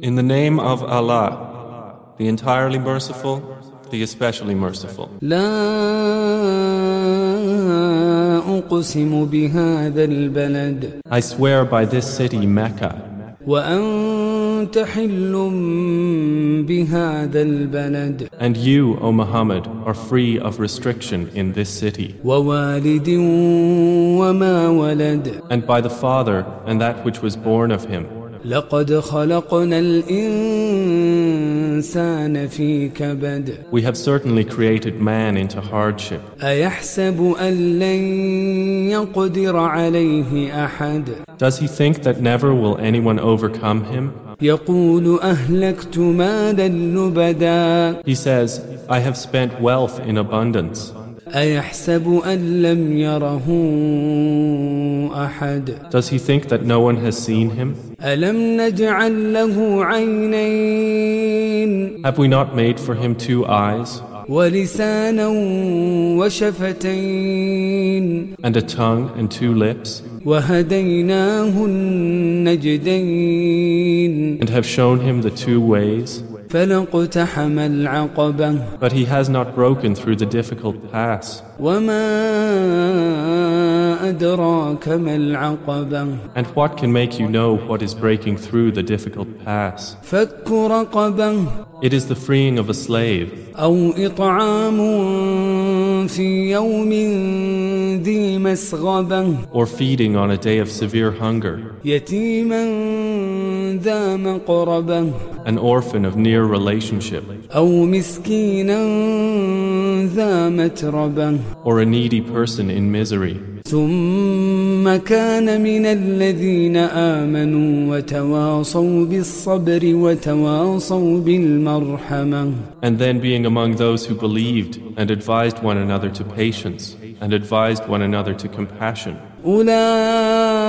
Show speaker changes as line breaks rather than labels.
In the name of Allah, the entirely merciful, the especially merciful. I swear by this city, Mecca.
وأنت حل بهذا البلد
and you, O Muhammad, are free of restriction in this city,
ووالد وما ولد
and by the Father and that which was born of him.
لقد خلقنا الإنسان في كبد
We have certainly created man into hardship.
أيحسب أن لن يقدر عليه أحد
Does he think that never will anyone overcome him?
يقول أهلكت مالا لبدا
He says, I have spent wealth in abundance.
أيحسب أن لم يره أحد
Does he think that no one has seen him?
ألم نجعل له عينين
have we not made for him two eyes? And a tongue and two lips. And have shown him the two ways. But he has not broken through the difficult pass. And what can make you know what is breaking through the difficult pass? It is the freeing of a slave. Or feeding on a day of severe hunger. An orphan of near relationship. Or a needy person in misery.
ثم كان من الذين آمنوا وتواصوا بالصبر وتواصوا بالمرحمة
And then being among those who believed and advised one another to patience and advised one another to compassion.
أولئك أصحاب الميمنة